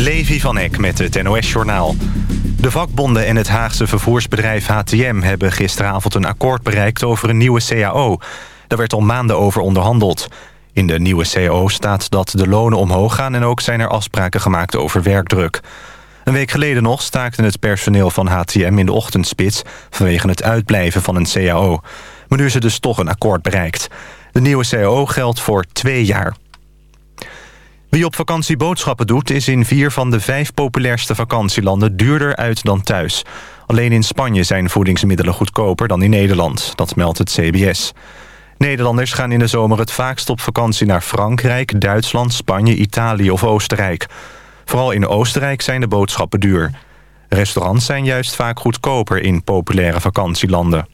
Levi van Eck met het NOS-journaal. De vakbonden en het Haagse vervoersbedrijf HTM... hebben gisteravond een akkoord bereikt over een nieuwe CAO. Daar werd al maanden over onderhandeld. In de nieuwe CAO staat dat de lonen omhoog gaan... en ook zijn er afspraken gemaakt over werkdruk. Een week geleden nog staakte het personeel van HTM in de ochtendspits... vanwege het uitblijven van een CAO. Maar nu is er dus toch een akkoord bereikt. De nieuwe CAO geldt voor twee jaar. Wie op vakantie boodschappen doet... is in vier van de vijf populairste vakantielanden duurder uit dan thuis. Alleen in Spanje zijn voedingsmiddelen goedkoper dan in Nederland. Dat meldt het CBS. Nederlanders gaan in de zomer het vaakst op vakantie naar Frankrijk, Duitsland, Spanje, Italië of Oostenrijk. Vooral in Oostenrijk zijn de boodschappen duur. Restaurants zijn juist vaak goedkoper in populaire vakantielanden.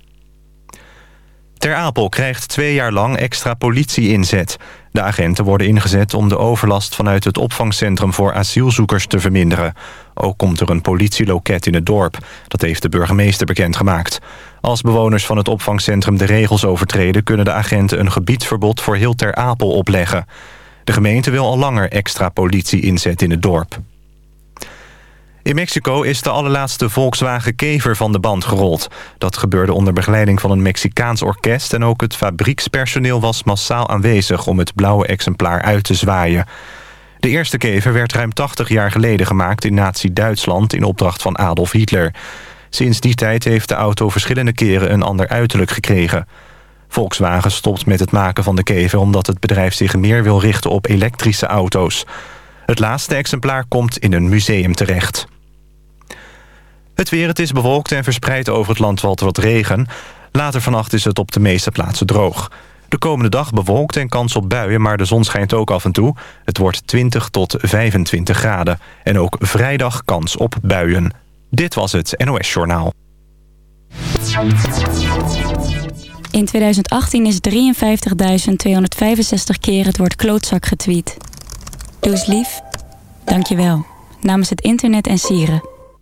Ter Apel krijgt twee jaar lang extra politie-inzet. De agenten worden ingezet om de overlast vanuit het opvangcentrum voor asielzoekers te verminderen. Ook komt er een politieloket in het dorp. Dat heeft de burgemeester bekendgemaakt. Als bewoners van het opvangcentrum de regels overtreden... kunnen de agenten een gebiedsverbod voor heel Ter Apel opleggen. De gemeente wil al langer extra politie inzet in het dorp. In Mexico is de allerlaatste Volkswagen Kever van de band gerold. Dat gebeurde onder begeleiding van een Mexicaans orkest... en ook het fabriekspersoneel was massaal aanwezig... om het blauwe exemplaar uit te zwaaien. De eerste Kever werd ruim 80 jaar geleden gemaakt in nazi-Duitsland... in opdracht van Adolf Hitler. Sinds die tijd heeft de auto verschillende keren een ander uiterlijk gekregen. Volkswagen stopt met het maken van de Kever... omdat het bedrijf zich meer wil richten op elektrische auto's. Het laatste exemplaar komt in een museum terecht. Het weer, het is bewolkt en verspreid over het land valt wat regen. Later vannacht is het op de meeste plaatsen droog. De komende dag bewolkt en kans op buien, maar de zon schijnt ook af en toe. Het wordt 20 tot 25 graden. En ook vrijdag kans op buien. Dit was het NOS Journaal. In 2018 is 53.265 keer het woord klootzak getweet. Doe eens lief. Dank je wel. Namens het internet en sieren.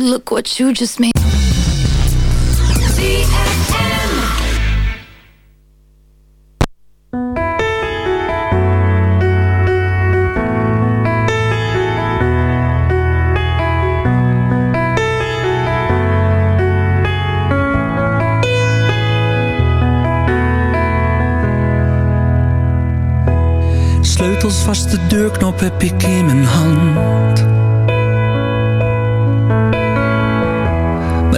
Look what you just made. Sleutels vast, de deurknop heb ik in mijn hand.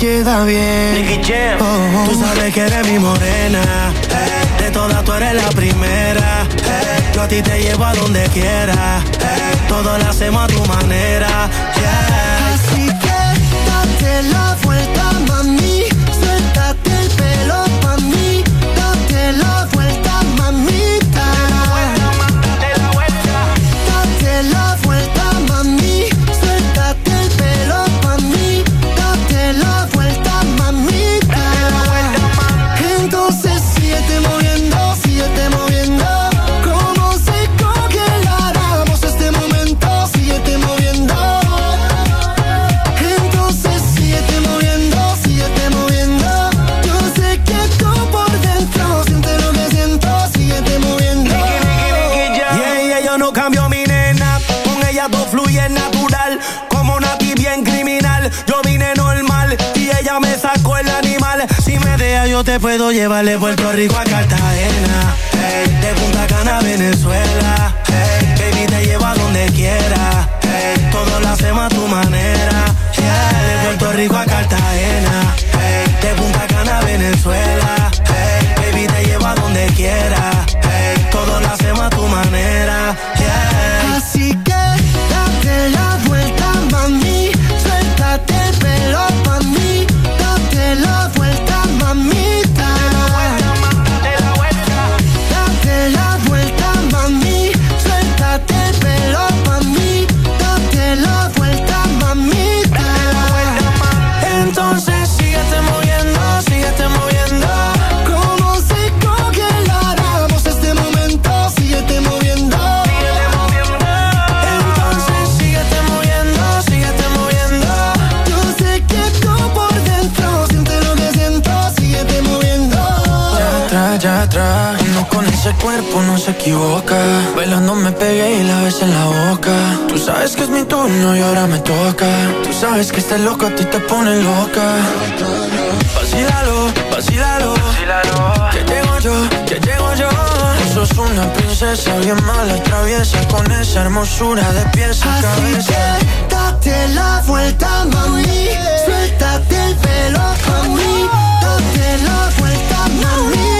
queda bien. rico sabes que estás loco, a ti te pones loca. Vacílalo, vacílalo. Que llego yo, que llego yo. Tú sos una princesa bien mala, traviesa con esa hermosura de pies a cabeza. La vuelta, mami. Suéltate el pelo, mami. Date la vuelta, mami.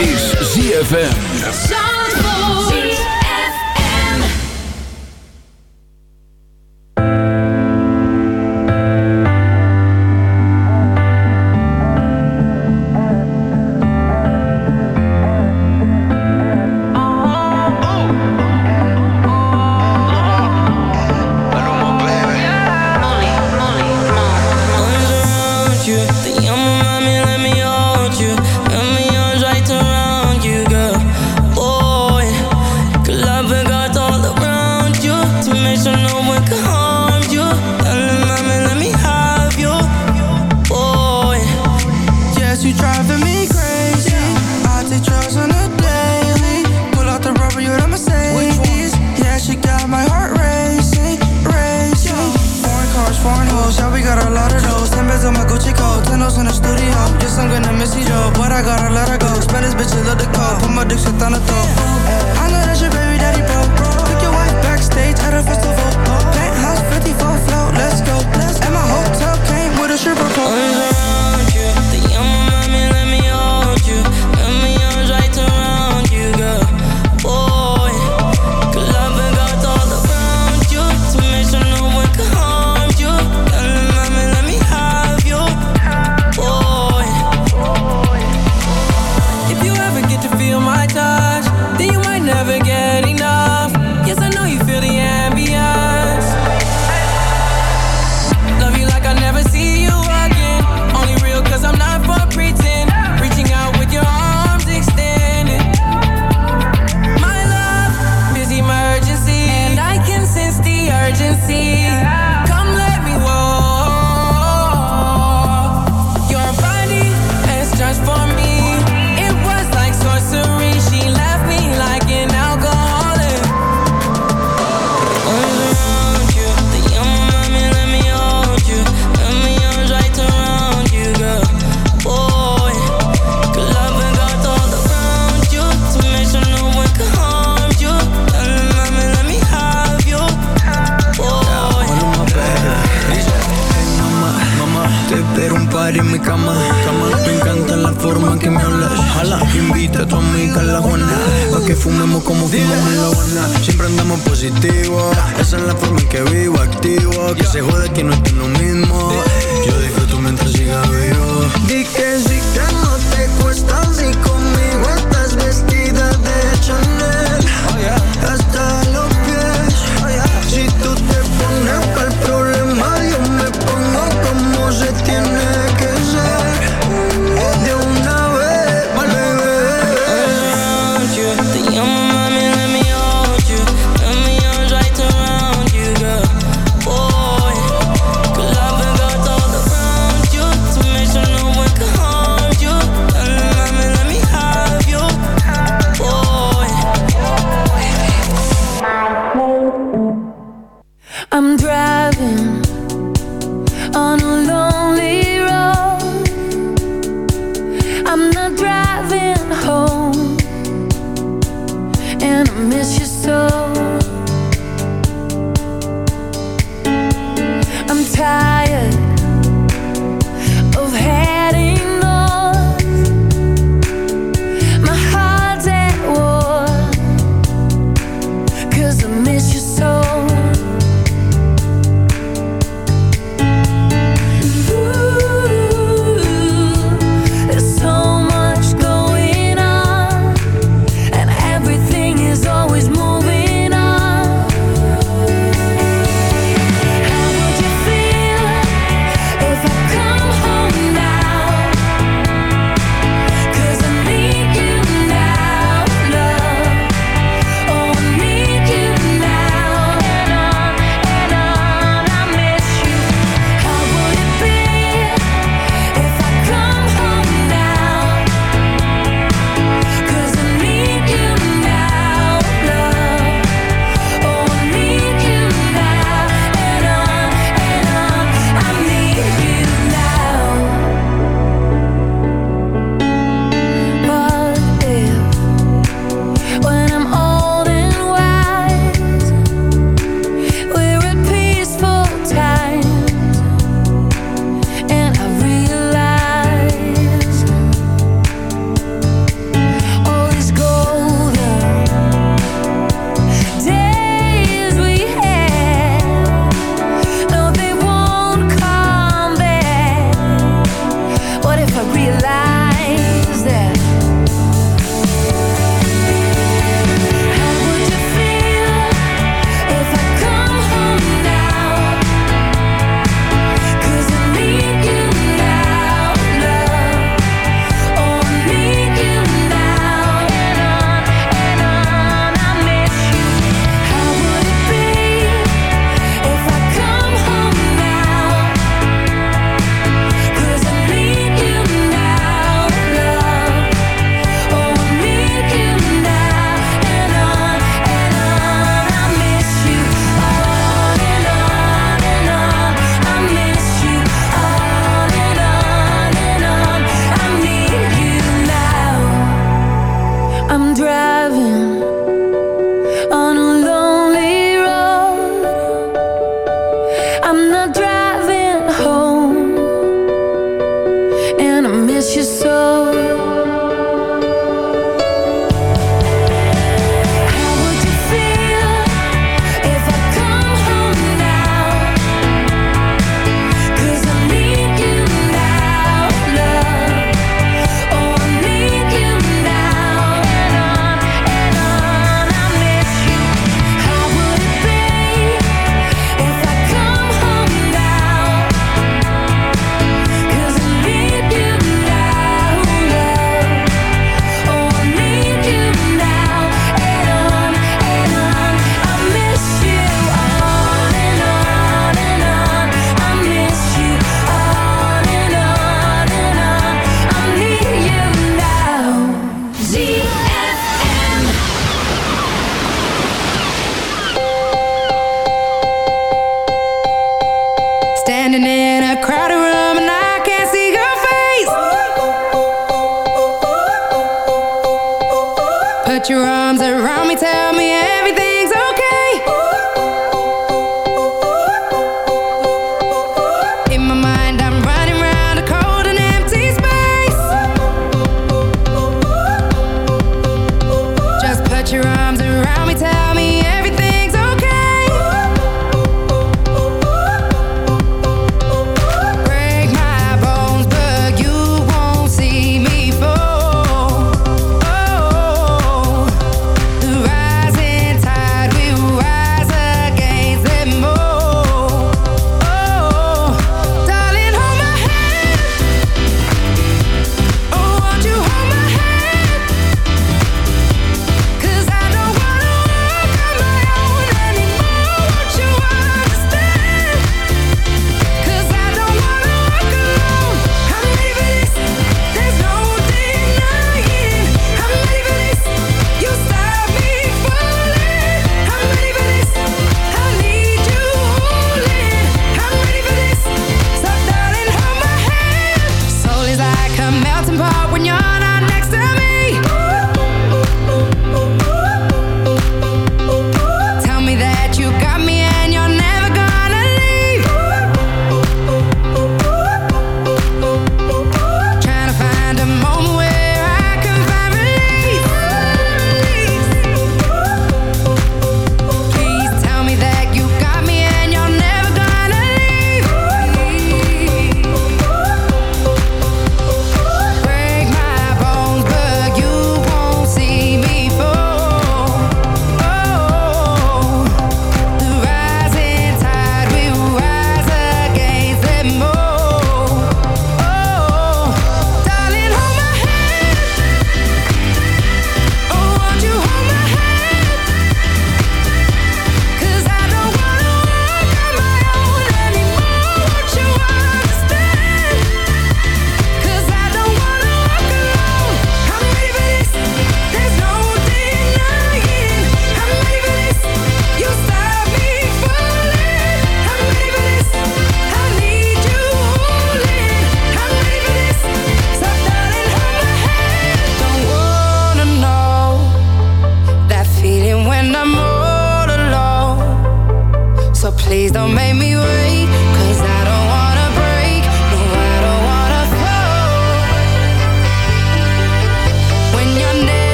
is ZFM.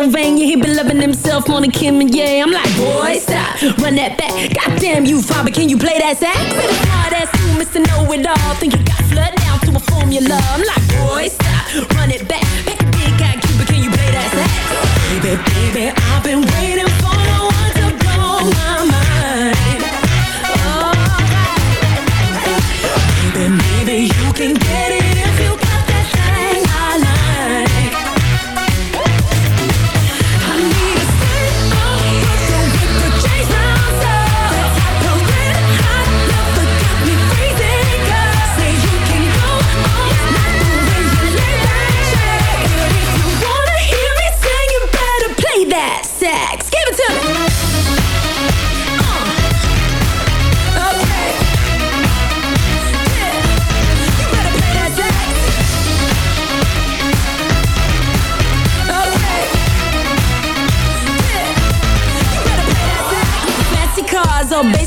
He been loving himself on the Kim and yeah. I'm like, boy, stop, run that back. Goddamn you, father, can you play that sax? Hard ass you, Mr. Know It All. Think you got flood down to a formula. I'm like, boy, stop, run it back. Pack a big guy, Cuba, can you play that sax? Baby, baby, I've been waiting for no one to blow my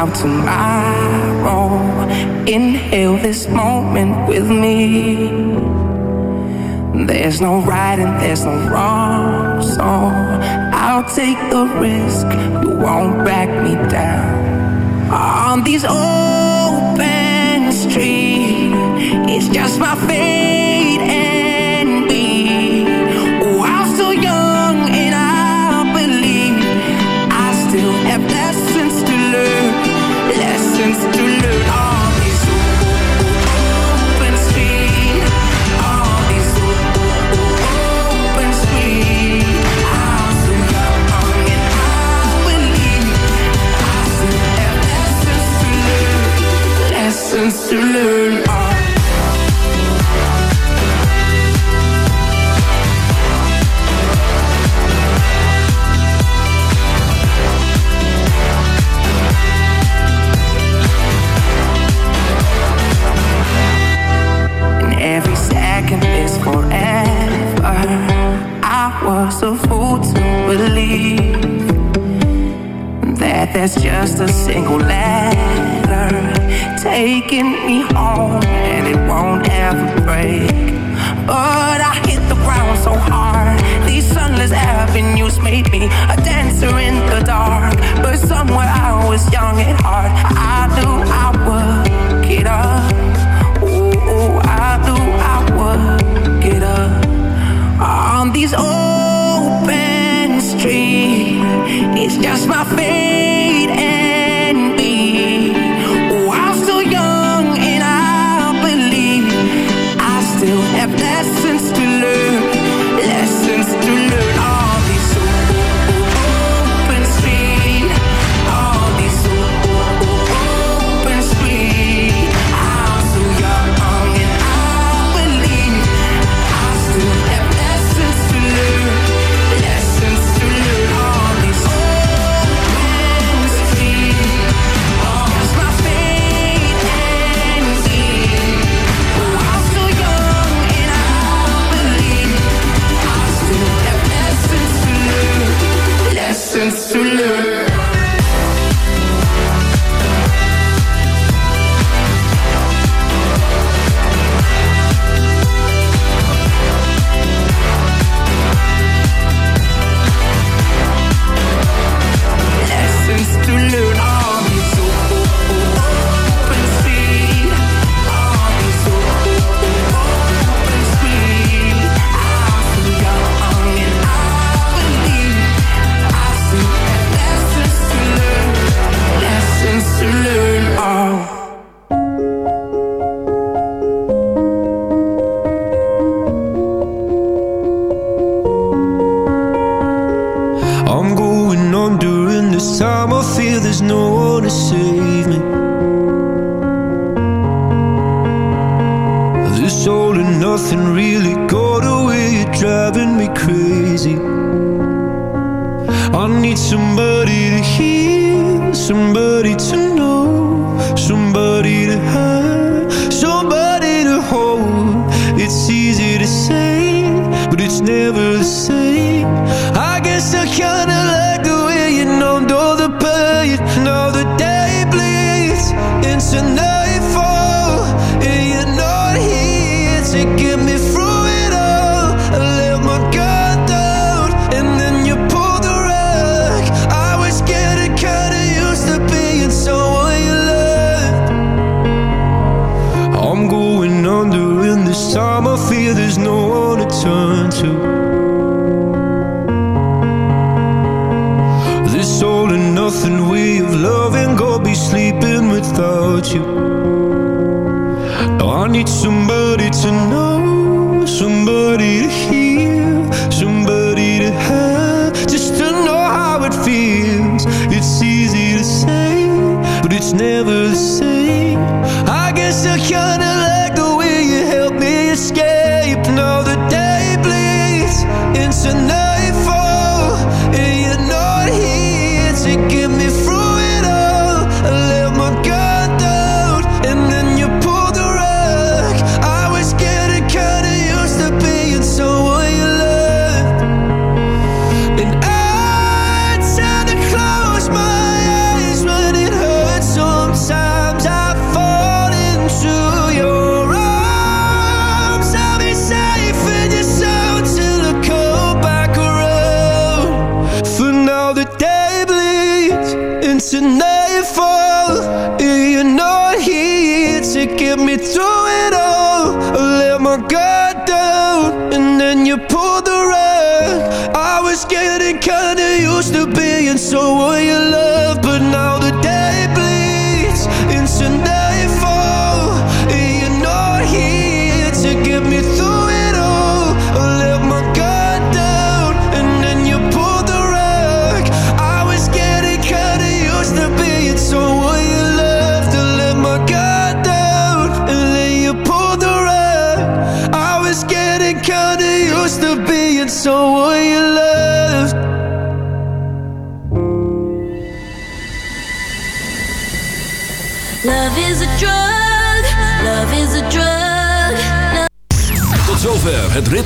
about tomorrow. Inhale this moment with me. There's no right and there's no things it's easy to say, but it's never the same. I guess I kinda